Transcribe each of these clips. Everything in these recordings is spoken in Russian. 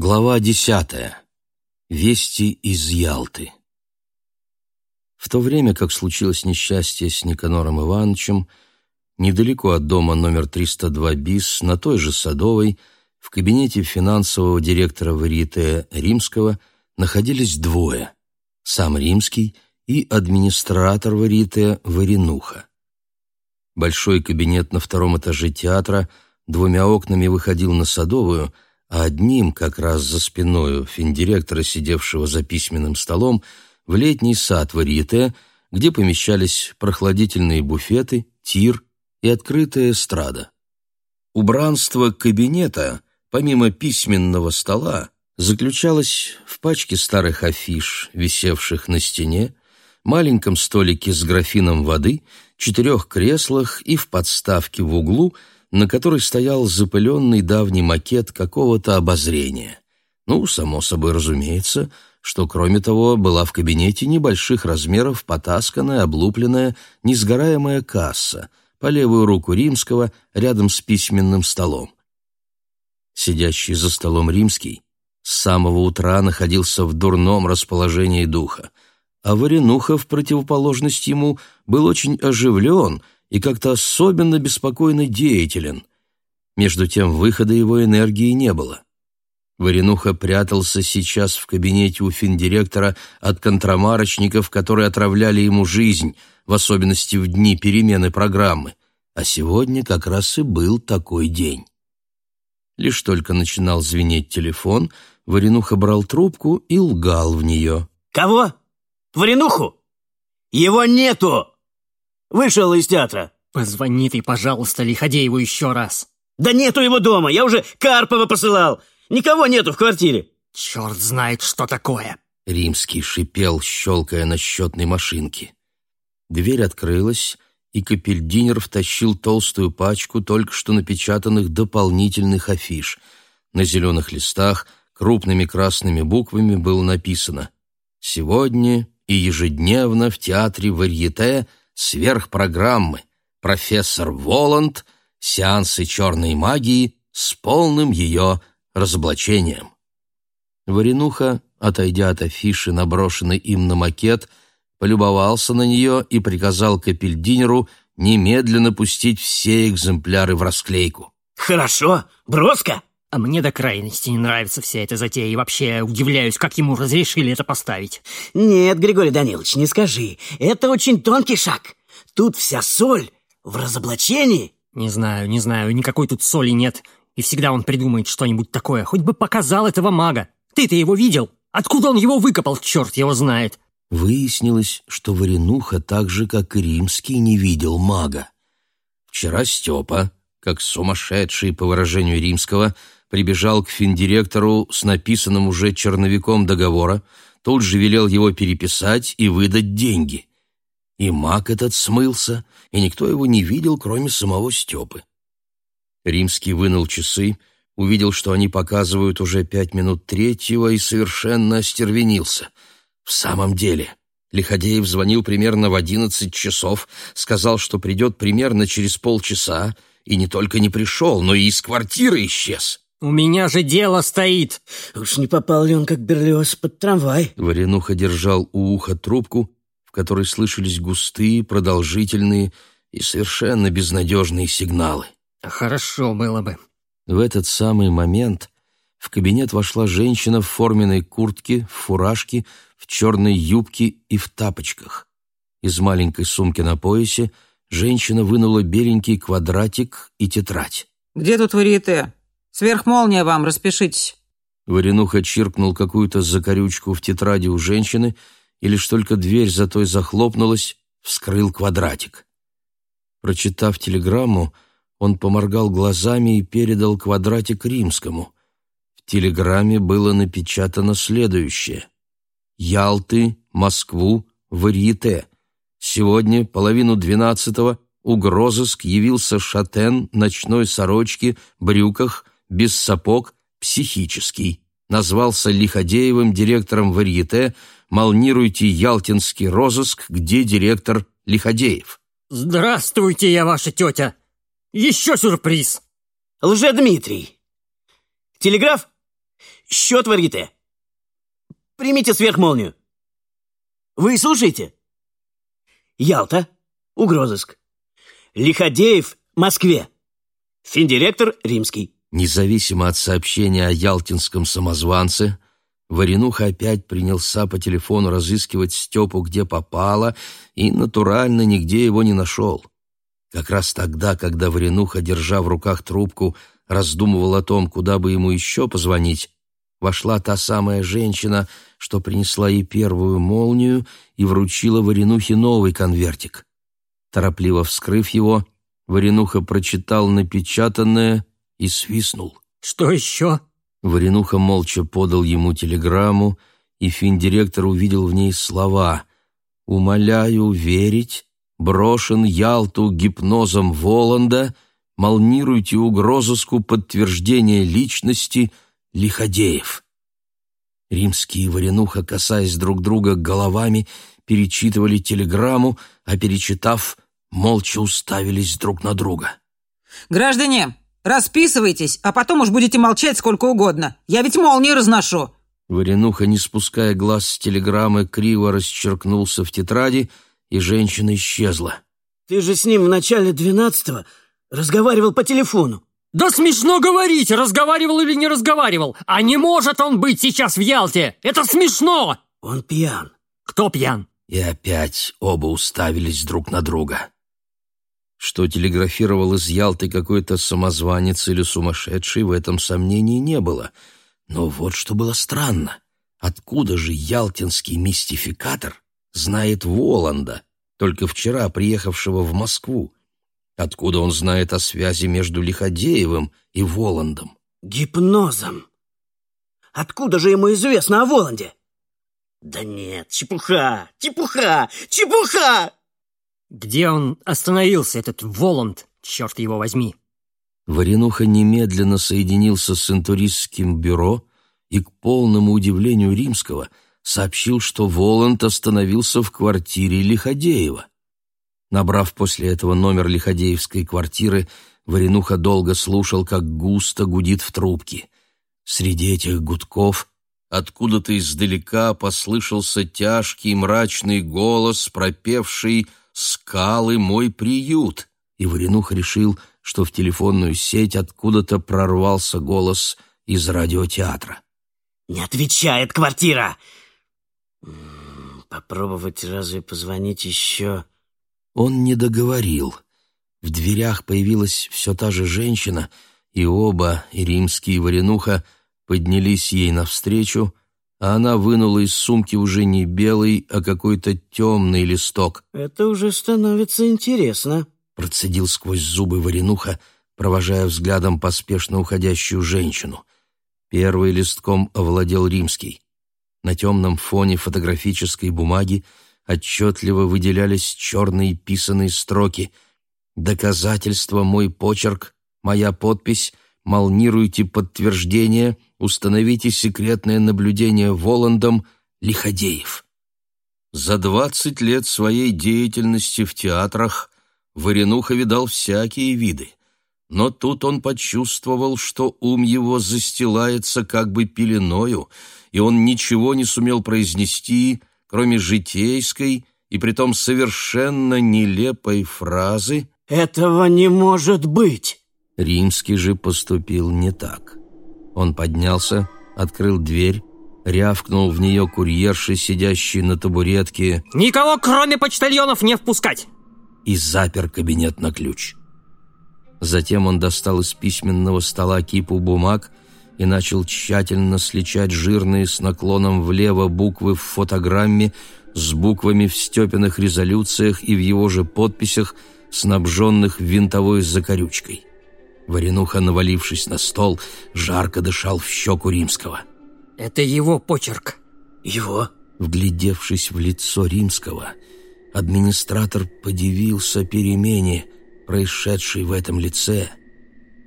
Глава десятая. Вести из Ялты. В то время, как случилось несчастье с Никанором Ивановичем, недалеко от дома номер 302 БИС, на той же Садовой, в кабинете финансового директора Варьете Римского находились двое – сам Римский и администратор Варьете Варенуха. Большой кабинет на втором этаже театра двумя окнами выходил на Садовую – а одним, как раз за спиною финдиректора, сидевшего за письменным столом, в летний сад варьете, где помещались прохладительные буфеты, тир и открытая эстрада. Убранство кабинета, помимо письменного стола, заключалось в пачке старых афиш, висевших на стене, маленьком столике с графином воды, четырех креслах и в подставке в углу – на которой стоял запыленный давний макет какого-то обозрения. Ну, само собой разумеется, что, кроме того, была в кабинете небольших размеров потасканная, облупленная, несгораемая касса по левую руку римского рядом с письменным столом. Сидящий за столом римский с самого утра находился в дурном расположении духа, а Варенуха, в противоположность ему, был очень оживлен — и как-то особенно беспокойно деятелен. Между тем выхода его энергии не было. Варенуха прятался сейчас в кабинете у финдиректора от контрамарочников, которые отравляли ему жизнь, в особенности в дни перемены программы. А сегодня как раз и был такой день. Лишь только начинал звенеть телефон, Варенуха брал трубку и лгал в нее. «Кого? Варенуху? Его нету!» Вышел из театра. Позвони ты, пожалуйста, Лиходееву еще раз. Да нету его дома, я уже Карпова посылал. Никого нету в квартире. Черт знает, что такое. Римский шипел, щелкая на счетной машинке. Дверь открылась, и Капельдинер втащил толстую пачку только что напечатанных дополнительных афиш. На зеленых листах крупными красными буквами было написано «Сегодня и ежедневно в театре Варьете сверхпрограммы, профессор Воланд, сеансы черной магии с полным ее разоблачением. Варенуха, отойдя от афиши, наброшенной им на макет, полюбовался на нее и приказал Капельдинеру немедленно пустить все экземпляры в расклейку. «Хорошо, броско!» А мне до крайности не нравится вся эта затея, и вообще удивляюсь, как ему разрешили это поставить. Нет, Григорий Данилович, не скажи. Это очень тонкий шаг. Тут вся соль в разоблачении. Не знаю, не знаю, никакой тут соли нет. И всегда он придумает что-нибудь такое. Хоть бы показал этого мага. Ты-то его видел? Откуда он его выкопал, черт его знает? Выяснилось, что Варенуха так же, как и Римский, не видел мага. Вчера Степа, как сумасшедший, по выражению Римского, прибежал к финдиректору с написанным уже черновиком договора, тут же велел его переписать и выдать деньги. И маг этот смылся, и никто его не видел, кроме самого Степы. Римский вынул часы, увидел, что они показывают уже пять минут третьего, и совершенно остервенился. В самом деле, Лиходеев звонил примерно в одиннадцать часов, сказал, что придет примерно через полчаса, и не только не пришел, но и из квартиры исчез. «У меня же дело стоит!» «Уж не попал ли он, как Берлиоз, под трамвай?» Варенуха держал у уха трубку, в которой слышались густые, продолжительные и совершенно безнадежные сигналы. «Хорошо было бы». В этот самый момент в кабинет вошла женщина в форменной куртке, в фуражке, в черной юбке и в тапочках. Из маленькой сумки на поясе женщина вынула беленький квадратик и тетрадь. «Где тут варьете?» Сверхмолния вам, распишитесь». Варенуха чиркнул какую-то закорючку в тетради у женщины, и лишь только дверь за той захлопнулась, вскрыл квадратик. Прочитав телеграмму, он поморгал глазами и передал квадратик римскому. В телеграмме было напечатано следующее. «Ялты, Москву, Варьете. Сегодня, половину двенадцатого, угрозыск явился шатен, ночной сорочке, брюках, без сапог, психический. Назвался Лиходеевым директором варьете, молнируйте ялтинский розыск, где директор Лиходеев. «Здравствуйте, я ваша тетя! Еще сюрприз!» «Лже-Дмитрий! Телеграф? Що творите? Примите сверхмолнию. Вы слушаете? Ялта, угрозыск. Лиходеев, Москве. Финдиректор Римский. Независимо от сообщения о ялтинском самозванце, Варенуха опять принялся по телефону разыскивать Степу где попало и, натурально, нигде его не нашел. Как раз тогда, когда Варенуха, держа в руках трубку, раздумывал о том, куда бы ему еще позвонить, вошла та самая женщина, что принесла ей первую молнию и вручила Варенухе новый конвертик. Торопливо вскрыв его, Варенуха прочитал напечатанное и свистнул. Что еще? Варенуха молча подал ему телеграмму, и финдиректор увидел в ней слова «Умоляю верить, брошен Ялту гипнозом Воланда, молнируйте угрозыску подтверждения личности Лиходеев». Римские и Варенуха, касаясь друг друга головами, перечитывали телеграмму, а перечитав, молча уставились друг на друга. «Граждане, расписывайтесь, а потом уж будете молчать сколько угодно. Я ведь молнии разношу». Варенуха, не спуская глаз с телеграммы, криво расчеркнулся в тетради, и женщина исчезла. Ты же с ним в начале двенадцатого разговаривал по телефону. Да смешно говорить, разговаривал или не разговаривал. А не может он быть сейчас в Ялте. Это смешно. Он пьян. Кто пьян? И опять оба уставились друг на друга. Что телеграфировал из Ялты какой-то самозванец или сумасшедший, в этом сомнений не было. Но вот что было странно. Откуда же ялтинский мистификатор знает Воланда, только вчера приехавшего в Москву? Откуда он знает о связи между Лиходеевым и Воландом? Гипнозом. Откуда же ему известно о Воланде? Да нет, чепуха, чепуха, чепуха! Где он остановился, этот Воланд, черт его возьми? Варенуха немедленно соединился с интуристским бюро и, к полному удивлению Римского, сообщил, что Воланд остановился в квартире Лиходеева. Набрав после этого номер Лиходеевской квартиры, Варенуха долго слушал, как густо гудит в трубке. Среди этих гудков откуда-то издалека послышался тяжкий мрачный голос, пропевший «Скалы мой приют», и Варенуха решил, что в телефонную сеть откуда-то прорвался голос из радиотеатра. Не отвечает квартира. Попробовать разве позвонить еще? Он не договорил. В дверях появилась все та же женщина, и оба, и римский, и варенуха, поднялись ей навстречу, а она вынула из сумки уже не белый, а какой-то темный листок. Это уже становится интересно. Процедил сквозь зубы варенуха, провожая взглядом поспешно уходящую женщину. Первый листком овладел римский. На темном фоне фотографической бумаги отчетливо выделялись черные писаные строки «Доказательство мой почерк, моя подпись, молнируйте подтверждение, установите секретное наблюдение Воландом, Лиходеев». За двадцать лет своей деятельности в театрах Варенуха видал всякие виды. Но тут он почувствовал, что ум его застилается как бы пеленою, и он ничего не сумел произнести, кроме житейской и притом совершенно нелепой фразы Этого не может быть. Римский же поступил не так. Он поднялся, открыл дверь, рявкнул в нее курьерши, сидящий на табуретке, Никого, кроме почтальонов, не впускать. и запер кабинет на ключ. Затем он достал из письменного стола кипу бумаг и начал тщательно сличать жирные с наклоном влево буквы в фотограмме с буквами в Степиных резолюциях и в его же подписях, снабженных винтовой закорючкой. Варенуха, навалившись на стол, жарко дышал в щеку римского. Это его почерк. Его? Вглядевшись в лицо римского, администратор подивился перемене, происшедшей в этом лице,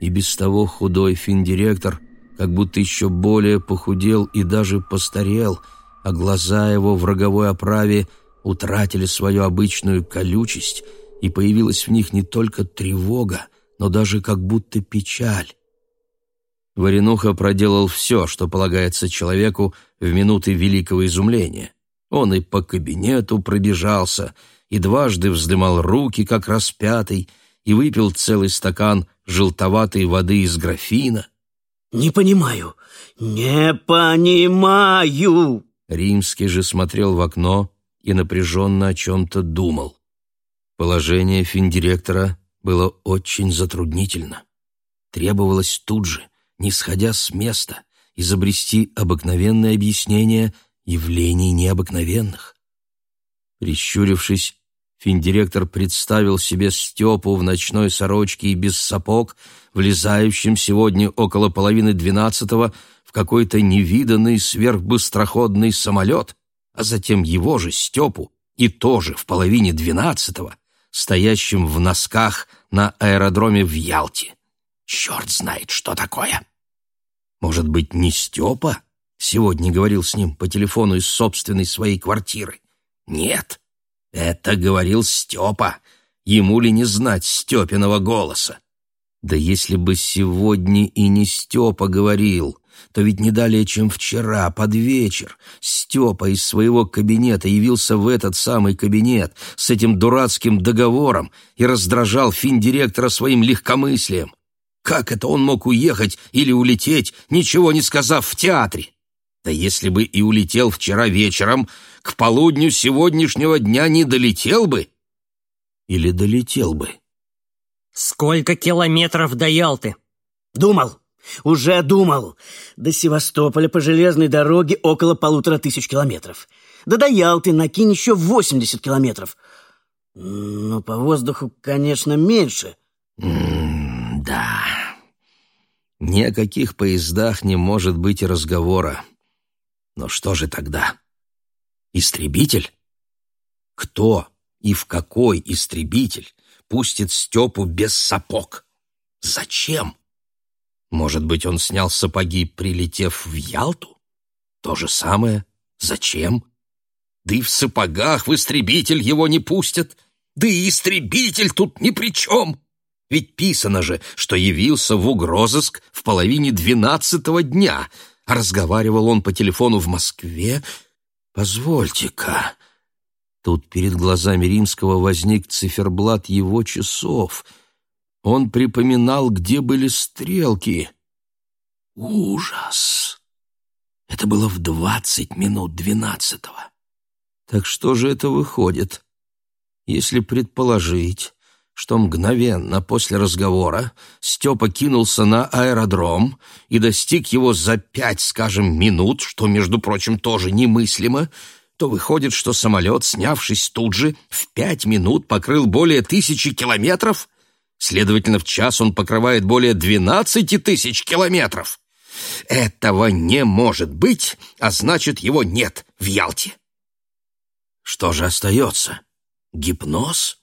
и без того худой финдиректор как будто еще более похудел и даже постарел, а глаза его в роговой оправе утратили свою обычную колючесть, и появилась в них не только тревога, но даже как будто печаль. Варенуха проделал все, что полагается человеку в минуты великого изумления. Он и по кабинету пробежался, и дважды вздымал руки, как распятый, и выпил целый стакан желтоватой воды из графина. «Не понимаю, не понимаю!» Римский же смотрел в окно и напряженно о чем-то думал. Положение финдиректора было очень затруднительно. Требовалось тут же, не сходя с места, изобрести обыкновенное объяснение явлений необыкновенных. Прищурившись, финдиректор представил себе Степу в ночной сорочке и без сапог, влезающим сегодня около половины двенадцатого в какой-то невиданный сверхбыстроходный самолет, а затем его же, Степу, и тоже в половине двенадцатого, стоящим в носках на аэродроме в Ялте. Черт знает, что такое. Может быть, не Степа сегодня говорил с ним по телефону из собственной своей квартиры? Нет, это говорил Степа. Ему ли не знать Степиного голоса? Да если бы сегодня и не Степа говорил, то ведь не далее, чем вчера, под вечер, Степа из своего кабинета явился в этот самый кабинет с этим дурацким договором и раздражал финдиректора своим легкомыслием. Как это он мог уехать или улететь, ничего не сказав в театре? Да если бы и улетел вчера вечером, к полудню сегодняшнего дня не долетел бы. Или долетел бы. Сколько километров до Ялты? Думал, уже думал. До Севастополя по железной дороге около полутора тысяч километров. Да до Ялты накинь еще 80 километров. Но по воздуху, конечно, меньше. Да. Ни о каких поездах не может быть разговора. Но что же тогда? Истребитель? Кто и в какой истребитель пустит Степу без сапог? Зачем? Может быть, он снял сапоги, прилетев в Ялту? То же самое. Зачем? Да и в сапогах в истребитель его не пустят. Да и истребитель тут ни при чем. Ведь писано же, что явился в угрозыск в половине двенадцатого дня, а разговаривал он по телефону в Москве. Позвольте-ка. Тут перед глазами Римского возник циферблат его часов — он припоминал, где были стрелки. Ужас! Это было в двадцать минут двенадцатого. Так что же это выходит? Если предположить, что мгновенно после разговора Степа кинулся на аэродром и достиг его за пять, скажем, минут, что, между прочим, тоже немыслимо, то выходит, что самолет, снявшись тут же, в пять минут покрыл более тысячи километров — Следовательно, в час он покрывает более 12 тысяч километров. Этого не может быть, а значит, его нет в Ялте. Что же остается? Гипноз?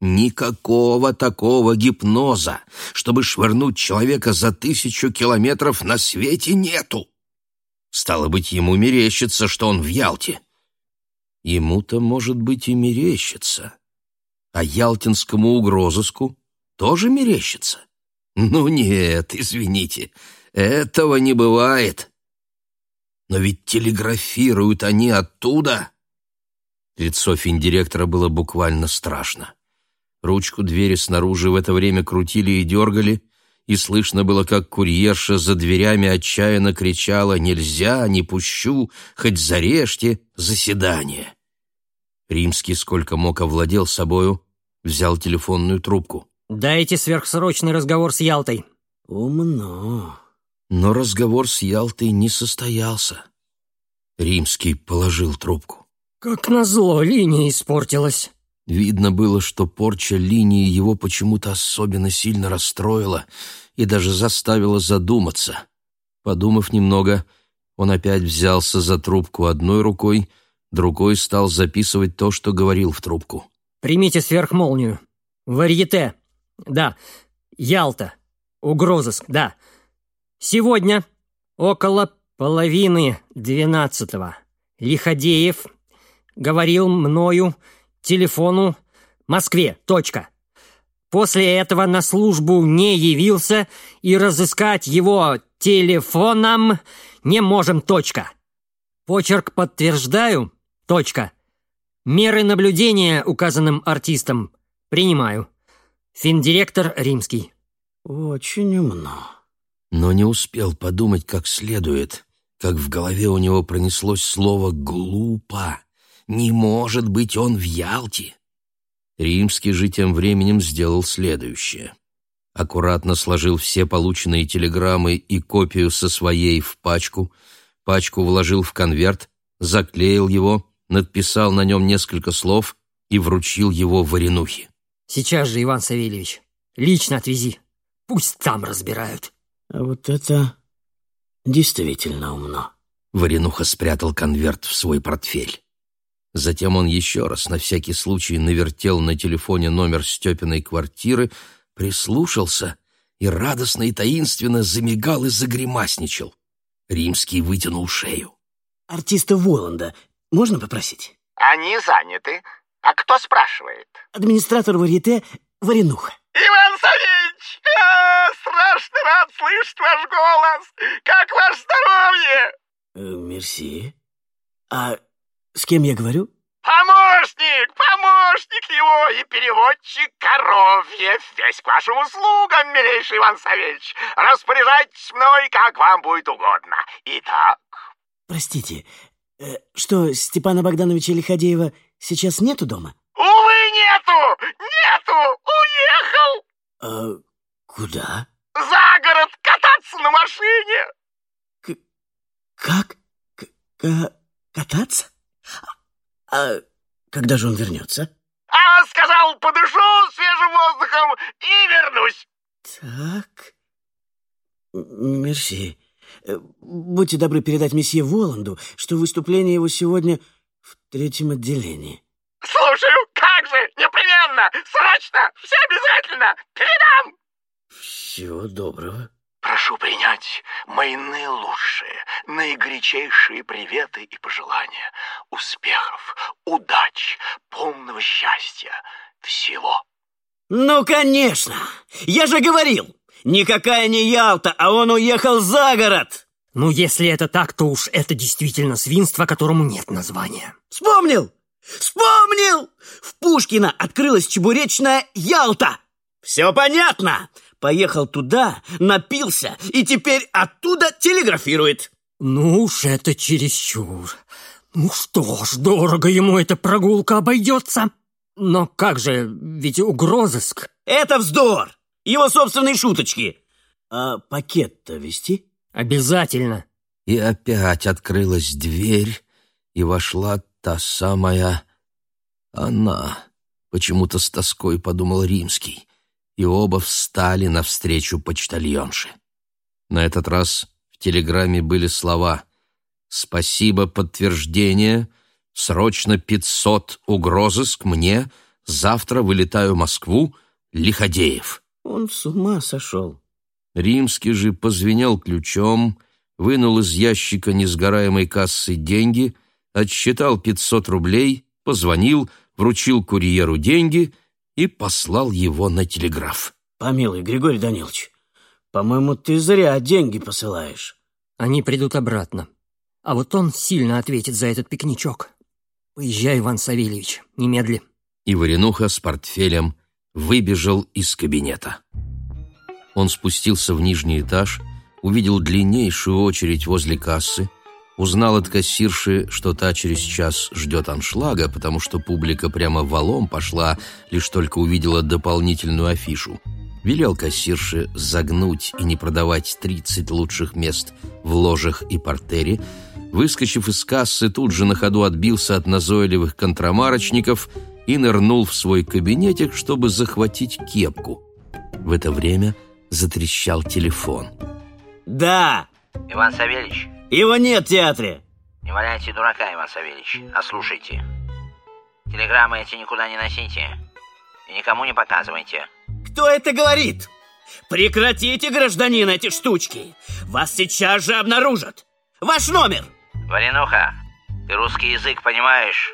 Никакого такого гипноза, чтобы швырнуть человека за тысячу километров на свете нету. Стало быть, ему мерещится, что он в Ялте. Ему-то, может быть, и мерещится. А ялтинскому угрозыску тоже мерещится? Ну нет, извините, этого не бывает. Но ведь телеграфируют они оттуда. Лицо финдиректора было буквально страшно. Ручку двери снаружи в это время крутили и дергали, и слышно было, как курьерша за дверями отчаянно кричала «Нельзя, не пущу, хоть зарежьте, заседание». Римский сколько мог овладел собою, взял телефонную трубку. «Дайте сверхсрочный разговор с Ялтой». «Умно». Но разговор с Ялтой не состоялся. Римский положил трубку. «Как назло, линия испортилась». Видно было, что порча линии его почему-то особенно сильно расстроила и даже заставила задуматься. Подумав немного, он опять взялся за трубку одной рукой, другой стал записывать то, что говорил в трубку. «Примите сверхмолнию. Варьете. Да. Ялта. Угрозыск, да. Сегодня около половины двенадцатого Лиходеев говорил мною телефону Москве. Точка. После этого на службу не явился и разыскать его телефоном не можем. Точка. Почерк подтверждаю. Точка. Меры наблюдения указанным артистам принимаю. Финдиректор Римский. Очень умно. Но не успел подумать как следует, как в голове у него пронеслось слово «глупо». Не может быть он в Ялте. Римский же тем временем сделал следующее. Аккуратно сложил все полученные телеграммы и копию со своей в пачку, пачку вложил в конверт, заклеил его, надписал на нем несколько слов и вручил его Варенухе. Сейчас же, Иван Савельевич, лично отвези. Пусть там разбирают. А вот это действительно умно. Варенуха спрятал конверт в свой портфель. Затем он еще раз на всякий случай навертел на телефоне номер Степиной квартиры, прислушался и радостно и таинственно замигал и загримасничал. Римский вытянул шею. Артиста Воланда можно попросить? Они заняты. А кто спрашивает? Администратор варьете Варенуха. Иван Савич! А, страшно рад слышать ваш голос! Как ваше здоровье? Э, мерси. А с кем я говорю? Помощник! Помощник его и переводчик Коровьев. Весь к вашим услугам, милейший Иван Савельевич. Распоряжайтесь мной, как вам будет угодно. Итак... Простите, э, что, Степана Богдановича Лиходеева сейчас нету дома? Увы, нету! Нету! Уехал! А куда? За город кататься на машине! К как? К кататься? А когда же он вернется? А, сказал, подышу свежим воздухом и вернусь. Так. Мерси. Будьте добры передать месье Воланду, что выступление его сегодня в третьем отделении. Слушаю, как же, непременно, срочно, все обязательно, передам. Всего доброго. Прошу принять мои наилучшие, наигорячейшие приветы и пожелания. Успехов, удач, полного счастья, всего. Ну, конечно! Я же говорил! Никакая не Ялта, а он уехал за город! Ну, если это так, то уж это действительно свинство, которому нет названия. Вспомнил! Вспомнил! В Пушкина открылась чебуречная Ялта! Все понятно! Поехал туда, напился и теперь оттуда телеграфирует. Ну уж это чересчур. Ну что ж, дорого ему эта прогулка обойдется. Но как же, ведь угрозыск. Это вздор! Его собственные шуточки. А пакет-то вести? Обязательно. И опять открылась дверь, и вошла та самая она. Почему-то с тоской подумал Римский и оба встали навстречу почтальонше. На этот раз в телеграмме были слова «Спасибо, подтверждение, срочно пятьсот угрозыск мне, завтра вылетаю в Москву, Лиходеев». Он с ума сошел. Римский же позвенел ключом, вынул из ящика несгораемой кассы деньги, отсчитал пятьсот рублей, позвонил, вручил курьеру деньги и послал его на телеграф. Помилуй, Григорий Данилович, по-моему, ты зря деньги посылаешь. Они придут обратно. А вот он сильно ответит за этот пикничок. Поезжай, Иван Савельевич, немедли. И Варенуха с портфелем выбежал из кабинета. Он спустился в нижний этаж, увидел длиннейшую очередь возле кассы, Узнал от кассирши, что та через час ждет аншлага, потому что публика прямо валом пошла, лишь только увидела дополнительную афишу. Велел кассирше загнуть и не продавать 30 лучших мест в ложах и портере. Выскочив из кассы, тут же на ходу отбился от назойливых контрамарочников и нырнул в свой кабинетик, чтобы захватить кепку. В это время затрещал телефон. «Да!» «Иван Савельевич, его нет в театре. Не валяйте дурака, Иван Савельевич, а слушайте. Телеграммы эти никуда не носите и никому не показывайте. Кто это говорит? Прекратите, гражданин, эти штучки. Вас сейчас же обнаружат. Ваш номер. Варенуха, ты русский язык понимаешь?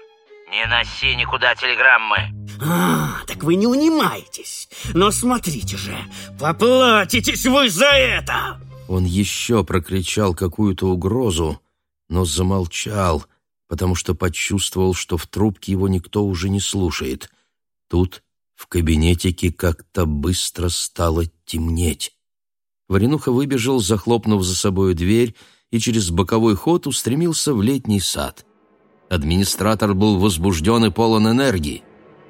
Не носи никуда телеграммы. А, так вы не унимаетесь. Но смотрите же, поплатитесь вы за это! Он еще прокричал какую-то угрозу, но замолчал, потому что почувствовал, что в трубке его никто уже не слушает. Тут в кабинетике как-то быстро стало темнеть. Варенуха выбежал, захлопнув за собой дверь, и через боковой ход устремился в летний сад. Администратор был возбужден и полон энергии.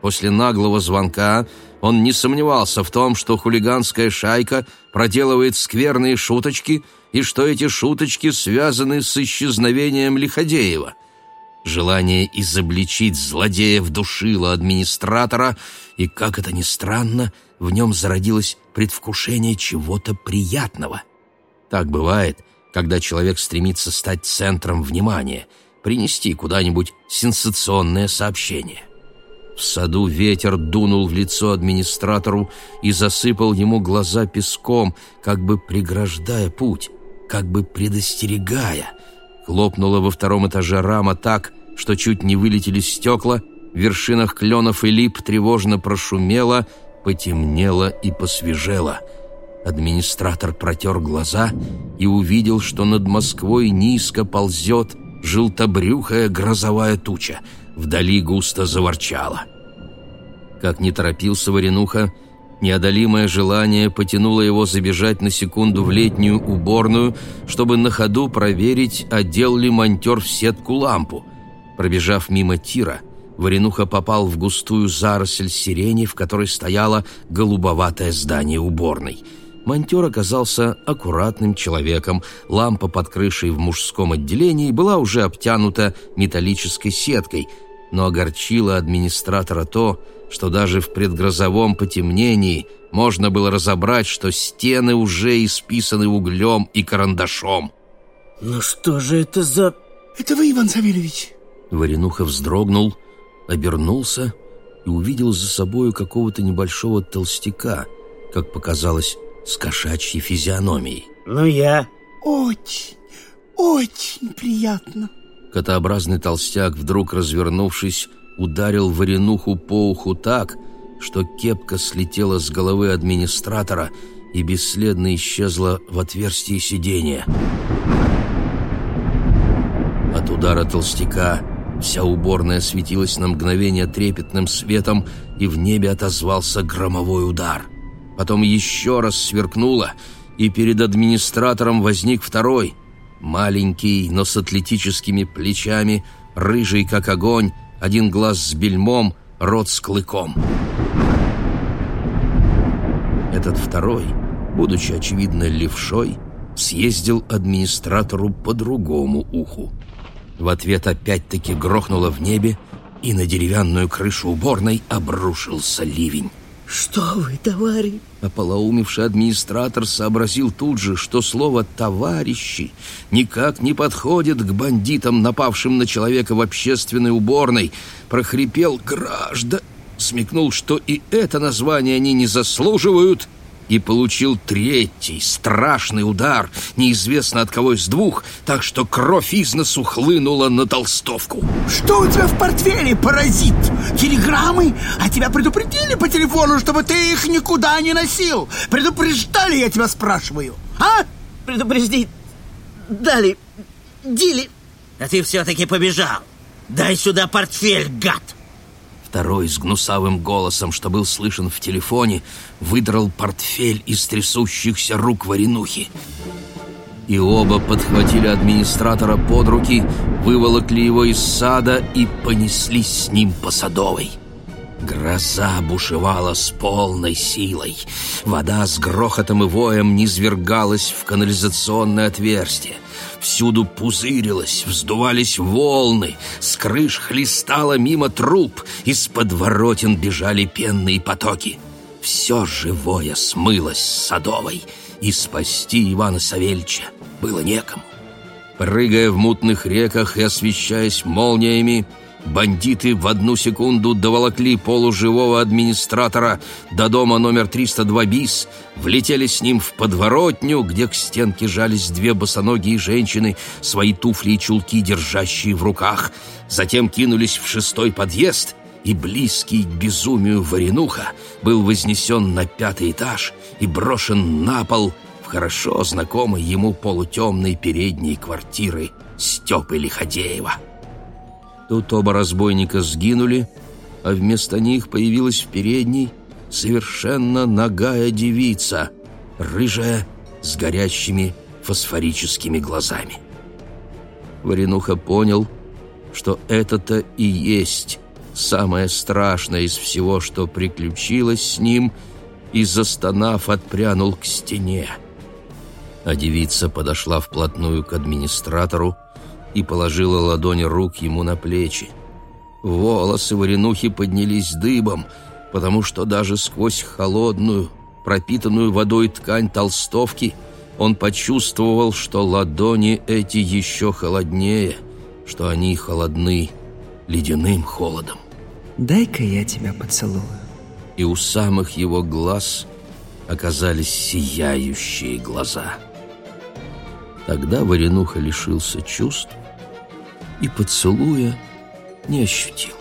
После наглого звонка он не сомневался в том, что хулиганская шайка проделывает скверные шуточки и что эти шуточки связаны с исчезновением Лиходеева. Желание изобличить злодея вдушило администратора, и, как это ни странно, в нем зародилось предвкушение чего-то приятного. Так бывает, когда человек стремится стать центром внимания, принести куда-нибудь сенсационное сообщение. В саду ветер дунул в лицо администратору и засыпал ему глаза песком, как бы преграждая путь, как бы предостерегая. Хлопнула во втором этаже рама так, что чуть не вылетели стекла, в вершинах кленов и лип тревожно прошумело, потемнело и посвежело. Администратор протер глаза и увидел, что над Москвой низко ползет желтобрюхая грозовая туча — Вдали густо заворчало. Как не торопился Варенуха, неодолимое желание потянуло его забежать на секунду в летнюю уборную, чтобы на ходу проверить, одел ли монтер в сетку лампу. Пробежав мимо тира, Варенуха попал в густую заросль сирени, в которой стояло голубоватое здание уборной. Монтер оказался аккуратным человеком. Лампа под крышей в мужском отделении была уже обтянута металлической сеткой – но огорчило администратора то, что даже в предгрозовом потемнении можно было разобрать, что стены уже исписаны углем и карандашом. «Ну что же это за...» «Это вы, Иван Савельевич?» Варенуха вздрогнул, обернулся и увидел за собою какого-то небольшого толстяка, как показалось, с кошачьей физиономией. «Ну я...» «Очень, очень приятно», Котообразный толстяк, вдруг развернувшись, ударил варенуху по уху так, что кепка слетела с головы администратора и бесследно исчезла в отверстии сидения. От удара толстяка вся уборная светилась на мгновение трепетным светом, и в небе отозвался громовой удар. Потом еще раз сверкнуло, и перед администратором возник второй — Маленький, но с атлетическими плечами, рыжий как огонь, один глаз с бельмом, рот с клыком. Этот второй, будучи, очевидно, левшой, съездил администратору по другому уху. В ответ опять-таки грохнуло в небе, и на деревянную крышу уборной обрушился ливень. «Что вы, товарищ?» Ополоумевший администратор сообразил тут же, что слово «товарищи» никак не подходит к бандитам, напавшим на человека в общественной уборной. Прохрипел «граждан», смекнул, что и это название они не заслуживают, и получил третий страшный удар, неизвестно от кого из двух, так что кровь из носу хлынула на толстовку. Что у тебя в портфеле, паразит? Телеграммы? А тебя предупредили по телефону, чтобы ты их никуда не носил? Предупреждали, я тебя спрашиваю, а? Предупреждить дали, дили. А ты все-таки побежал. Дай сюда портфель, гад! Второй с гнусавым голосом, что был слышен в телефоне, выдрал портфель из трясущихся рук Варенухи. И оба подхватили администратора под руки, выволокли его из сада и понеслись с ним по Садовой. Гроза бушевала с полной силой. Вода с грохотом и воем низвергалась в канализационное отверстие. Всюду пузырилось, вздувались волны, с крыш хлестало мимо труб, из подворотен бежали пенные потоки. Все живое смылось Садовой, и спасти Ивана Савельича было некому. Прыгая в мутных реках и освещаясь молниями, Бандиты в одну секунду доволокли полуживого администратора. До дома номер 302 БИС, влетели с ним в подворотню, где к стенке жались две босоногие женщины, свои туфли и чулки держащие в руках, затем кинулись в шестой подъезд и близкий к безумию Варенуха был вознесен на пятый этаж и брошен на пол в хорошо знакомой ему полутемной передней квартиры Степы Лиходеева. Тут оба разбойника сгинули, а вместо них появилась в передней совершенно нагая девица, рыжая, с горящими фосфорическими глазами. Варенуха понял, что это-то и есть самое страшное из всего, что приключилось с ним, и, застонав, отпрянул к стене. А девица подошла вплотную к администратору и положила ладони рук ему на плечи. Волосы Варенухи поднялись дыбом, потому что даже сквозь холодную, пропитанную водой ткань толстовки он почувствовал, что ладони эти еще холоднее, что они холодны ледяным холодом. Дай-ка я тебя поцелую. И у самых его глаз оказались сияющие глаза. Тогда Варенуха лишился чувств и поцелуя не ощутил.